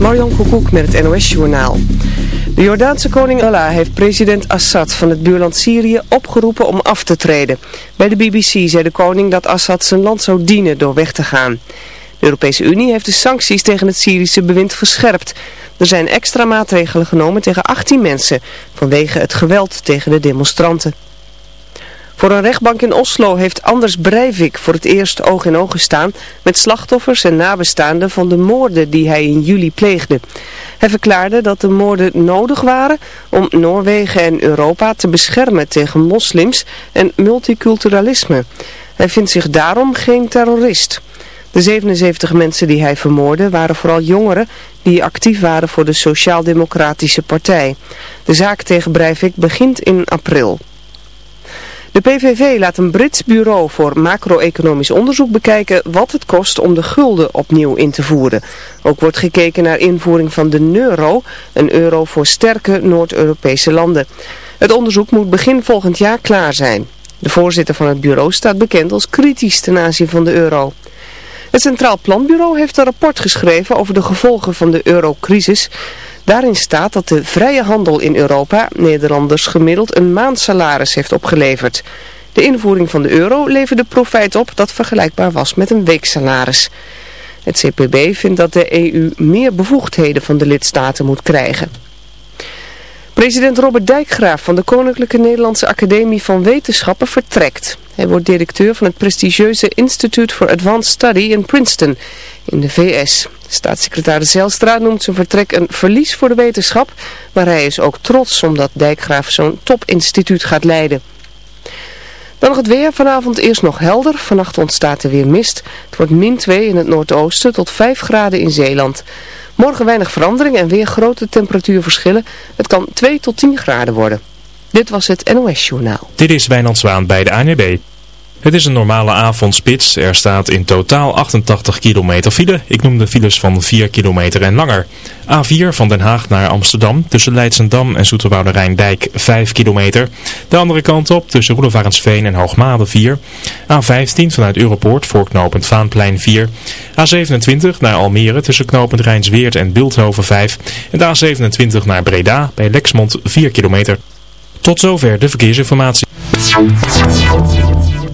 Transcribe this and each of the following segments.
Marjan Koekoek met het NOS-journaal. De Jordaanse koning Allah heeft president Assad van het buurland Syrië opgeroepen om af te treden. Bij de BBC zei de koning dat Assad zijn land zou dienen door weg te gaan. De Europese Unie heeft de sancties tegen het Syrische bewind verscherpt. Er zijn extra maatregelen genomen tegen 18 mensen vanwege het geweld tegen de demonstranten. Voor een rechtbank in Oslo heeft Anders Breivik voor het eerst oog in oog gestaan met slachtoffers en nabestaanden van de moorden die hij in juli pleegde. Hij verklaarde dat de moorden nodig waren om Noorwegen en Europa te beschermen tegen moslims en multiculturalisme. Hij vindt zich daarom geen terrorist. De 77 mensen die hij vermoordde waren vooral jongeren die actief waren voor de Sociaal-Democratische Partij. De zaak tegen Breivik begint in april. De PVV laat een Brits bureau voor macro-economisch onderzoek bekijken wat het kost om de gulden opnieuw in te voeren. Ook wordt gekeken naar invoering van de euro, een euro voor sterke Noord-Europese landen. Het onderzoek moet begin volgend jaar klaar zijn. De voorzitter van het bureau staat bekend als kritisch ten aanzien van de euro. Het Centraal Planbureau heeft een rapport geschreven over de gevolgen van de eurocrisis. Daarin staat dat de vrije handel in Europa Nederlanders gemiddeld een maandsalaris heeft opgeleverd. De invoering van de euro leverde profijt op dat vergelijkbaar was met een weeksalaris. Het CPB vindt dat de EU meer bevoegdheden van de lidstaten moet krijgen. President Robert Dijkgraaf van de Koninklijke Nederlandse Academie van Wetenschappen vertrekt. Hij wordt directeur van het prestigieuze Institute for Advanced Study in Princeton in de VS. Staatssecretaris Zelstra noemt zijn vertrek een verlies voor de wetenschap, maar hij is ook trots omdat Dijkgraaf zo'n topinstituut gaat leiden. Dan nog het weer. Vanavond eerst nog helder. Vannacht ontstaat er weer mist. Het wordt min 2 in het noordoosten tot 5 graden in Zeeland. Morgen weinig verandering en weer grote temperatuurverschillen. Het kan 2 tot 10 graden worden. Dit was het NOS Journaal. Dit is Wijnand Zwaan bij de ANWB. Het is een normale avondspits. Er staat in totaal 88 kilometer file. Ik noem de files van 4 kilometer en langer. A4 van Den Haag naar Amsterdam tussen Leidsendam en Zoeterwoude Rijndijk 5 kilometer. De andere kant op tussen Roelevarensveen en Hoogmade 4. A15 vanuit Europoort voor knooppunt Vaanplein 4. A27 naar Almere tussen knooppunt Rijnsweert en Beeldhoven 5. En de A27 naar Breda bij Lexmond 4 kilometer. Tot zover de verkeersinformatie.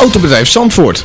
Autobedrijf Zandvoort.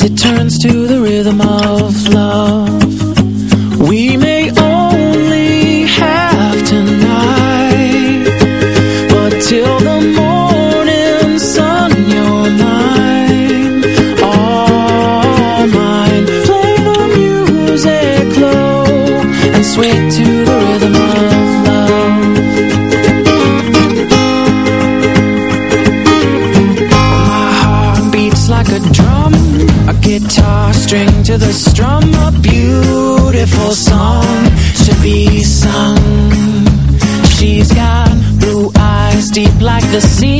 as it turns to the the strum a beautiful song to be sung. She's got blue eyes deep like the sea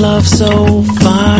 love so far.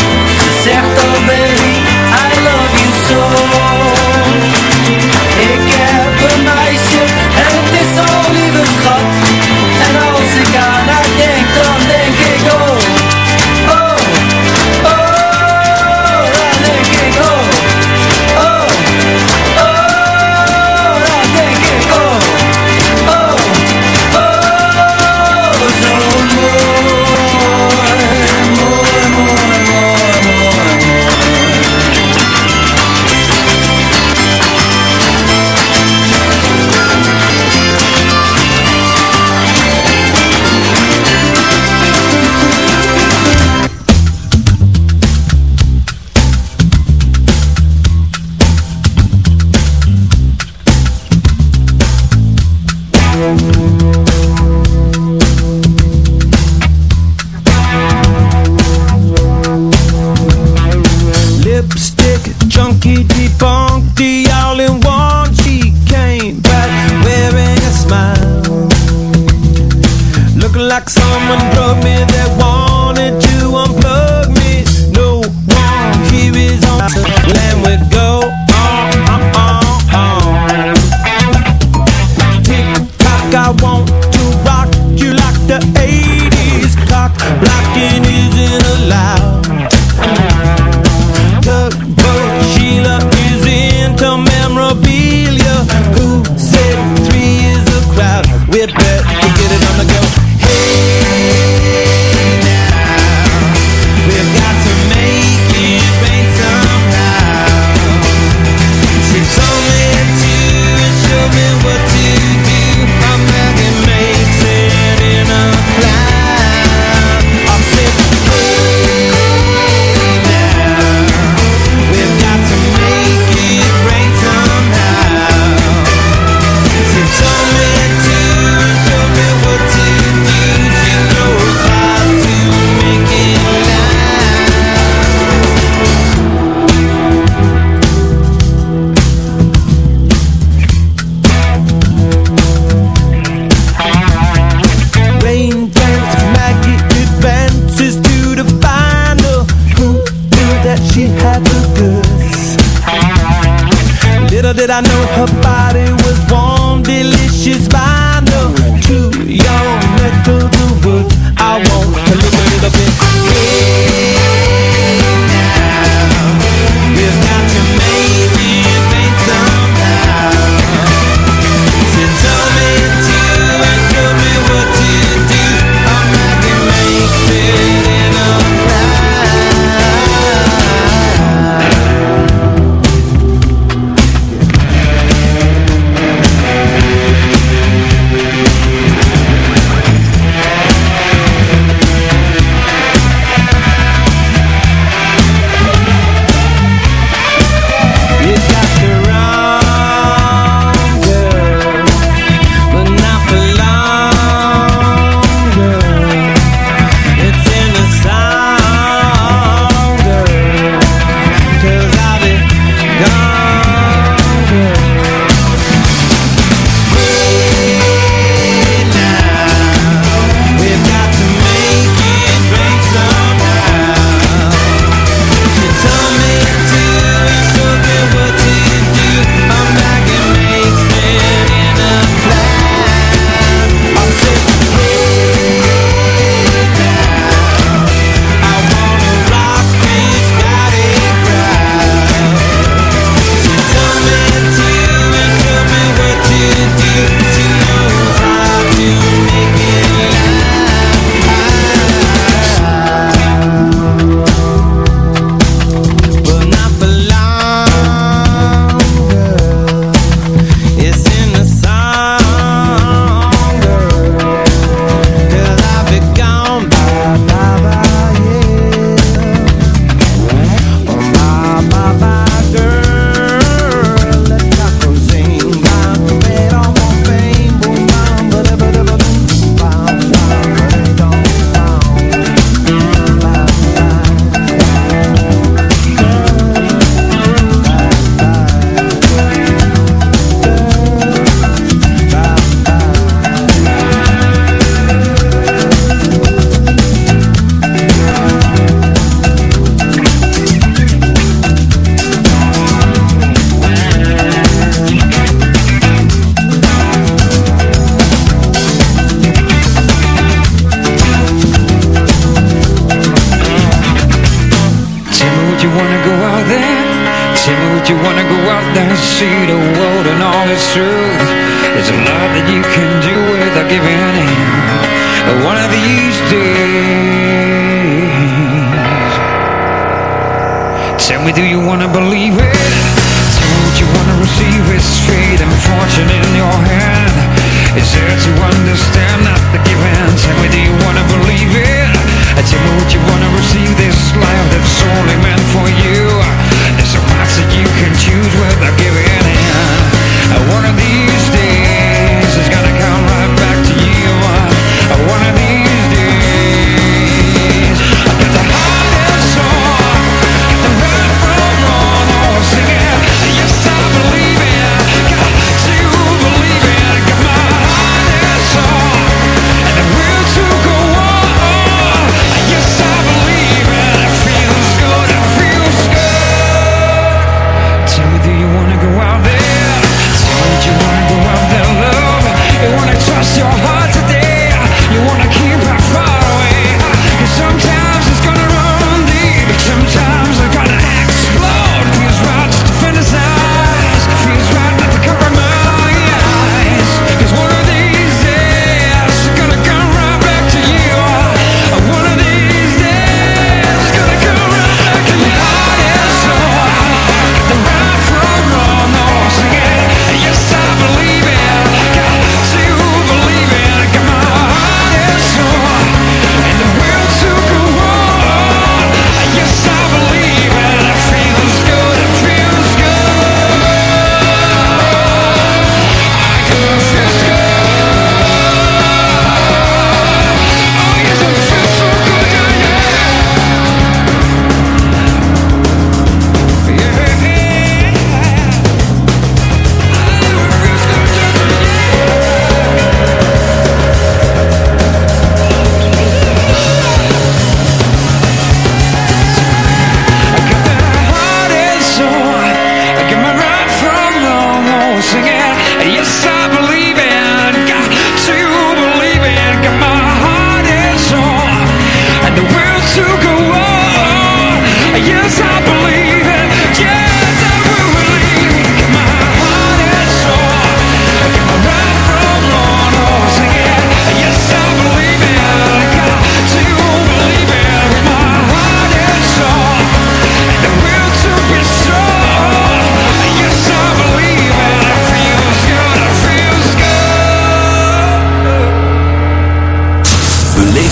Did I know her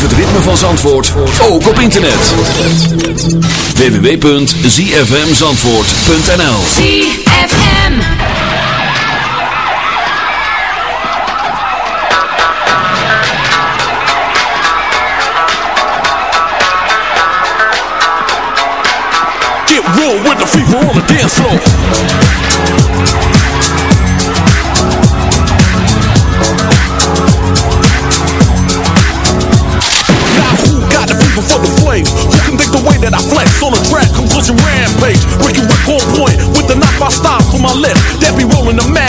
ritme van Zandvoort ook op internet. www.zfmzandvoort.nl ZFM. Get real with the fever on the dance floor. That I flex on the track? Conclusion rampage. Rick on point with the knife I stop for my left. That be rolling the put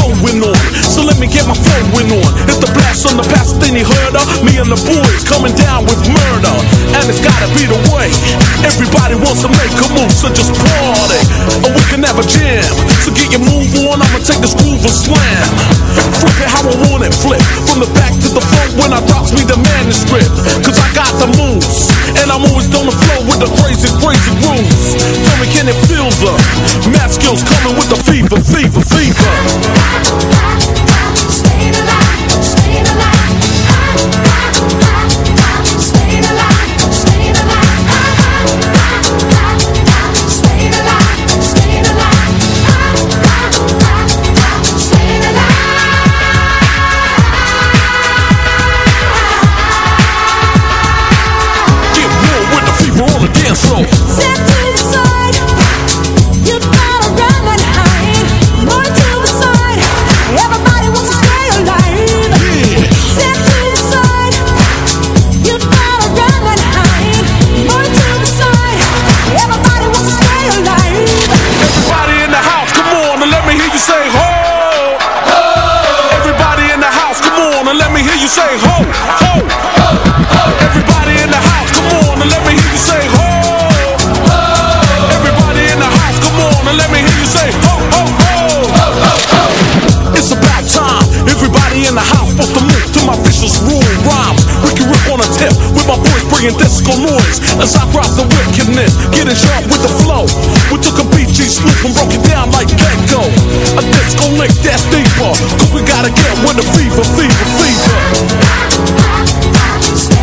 Going on. So let me get my flowing on. It's the blast on the past thing you heard of. Me and the boys coming down with murder. And it's gotta be the way. Everybody wants to make a move, so just party. Or we can have a jam. So get your move on, I'ma take this groove and slam. Flip it how I want it, flip. From the back to the front when I drops me the manuscript. Cause I got the moves. And I'm always on the flow with the crazy, crazy grooves. Tell me, can it feel the math skills coming with the fever, fever, fever? We. Bringing disco noise as I drop the wickedness, getting sharp with the flow. We took a BG swoop and broke it down like Gecko. A disco lick that's deeper, cause we gotta get with the fever, fever, fever.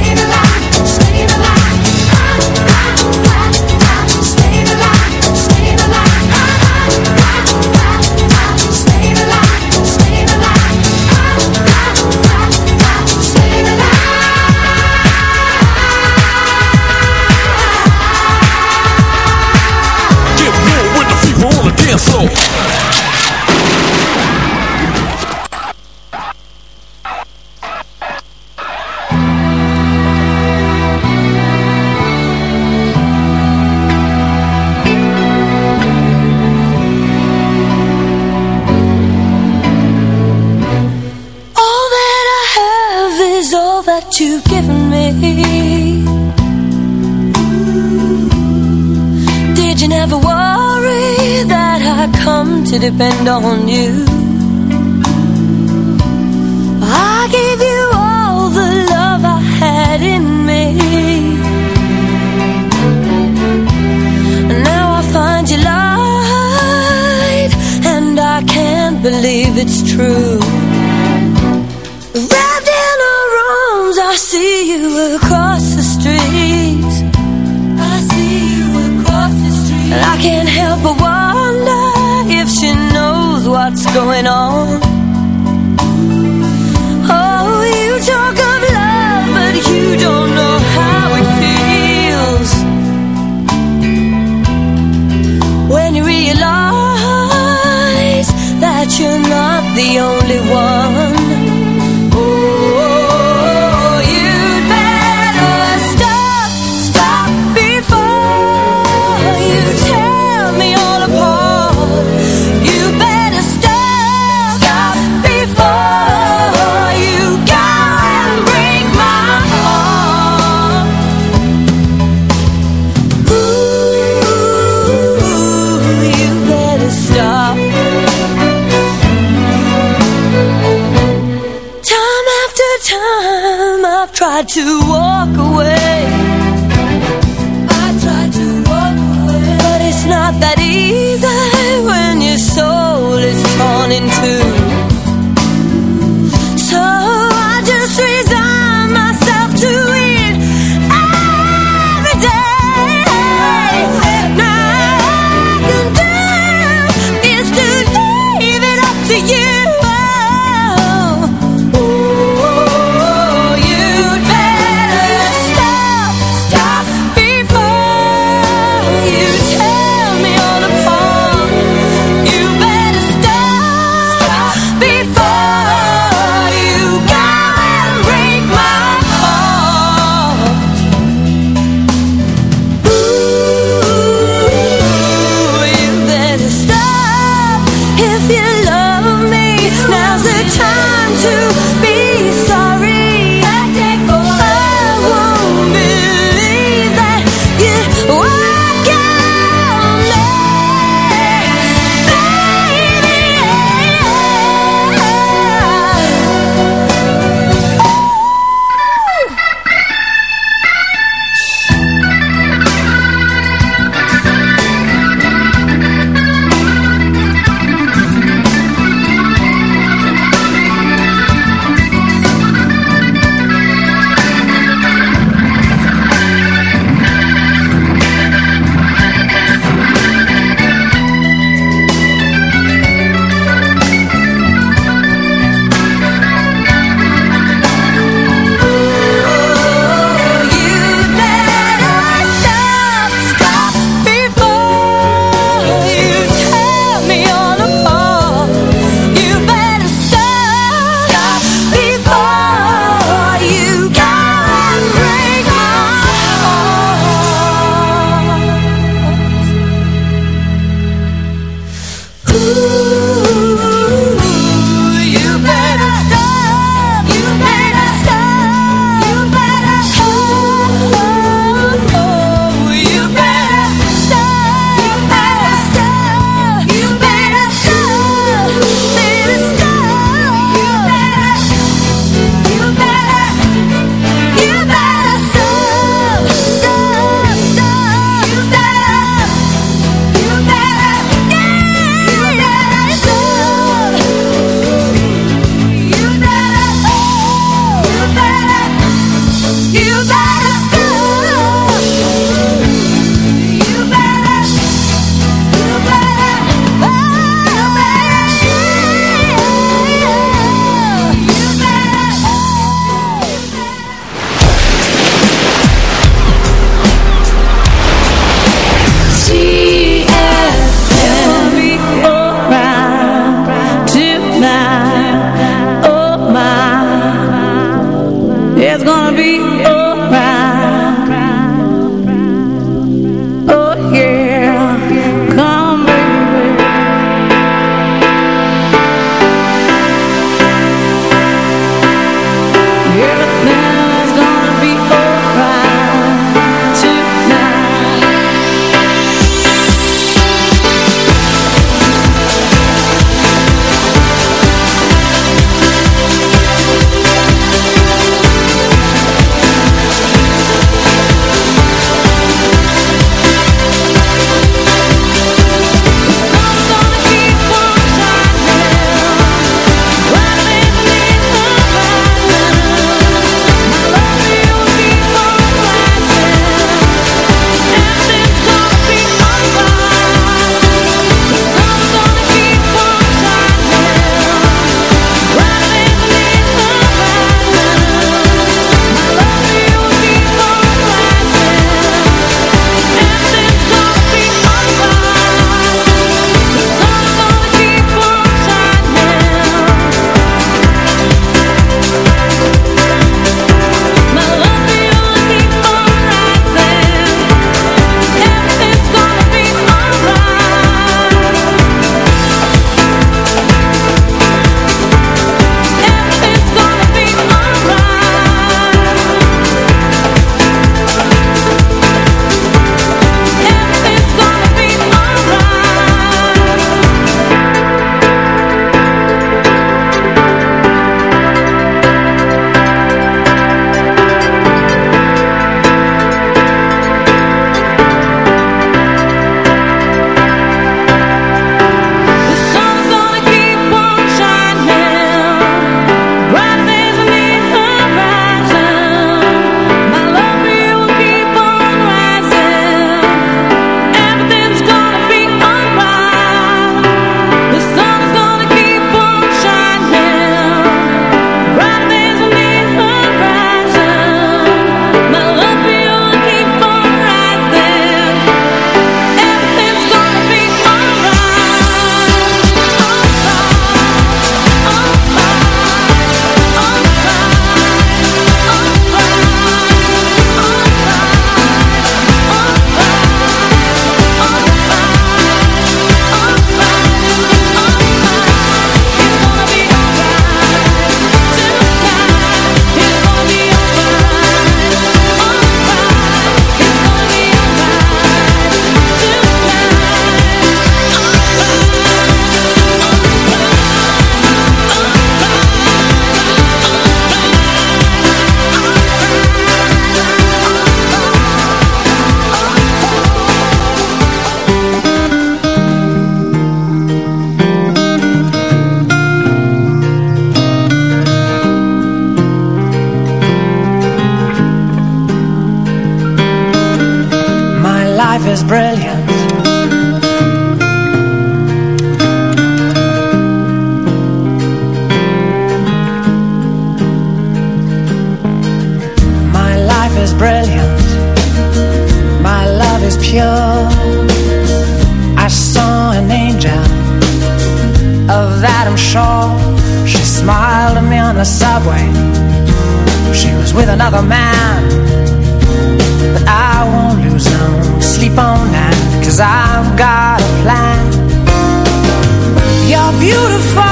Beautiful.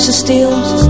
Zonder jou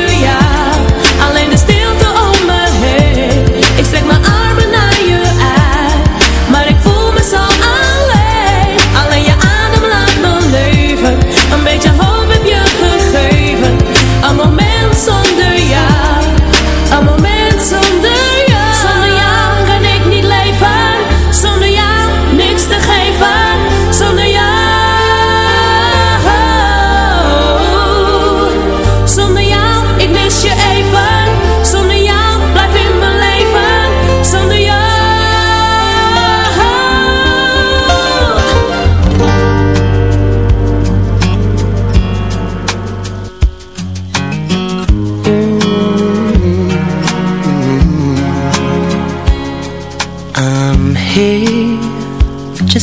bella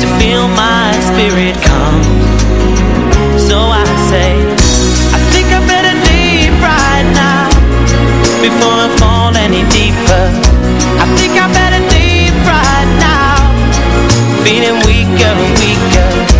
to feel my spirit calm So I say I think I better leave right now Before I fall any deeper. I think I better leave right now Feeling weaker and weaker.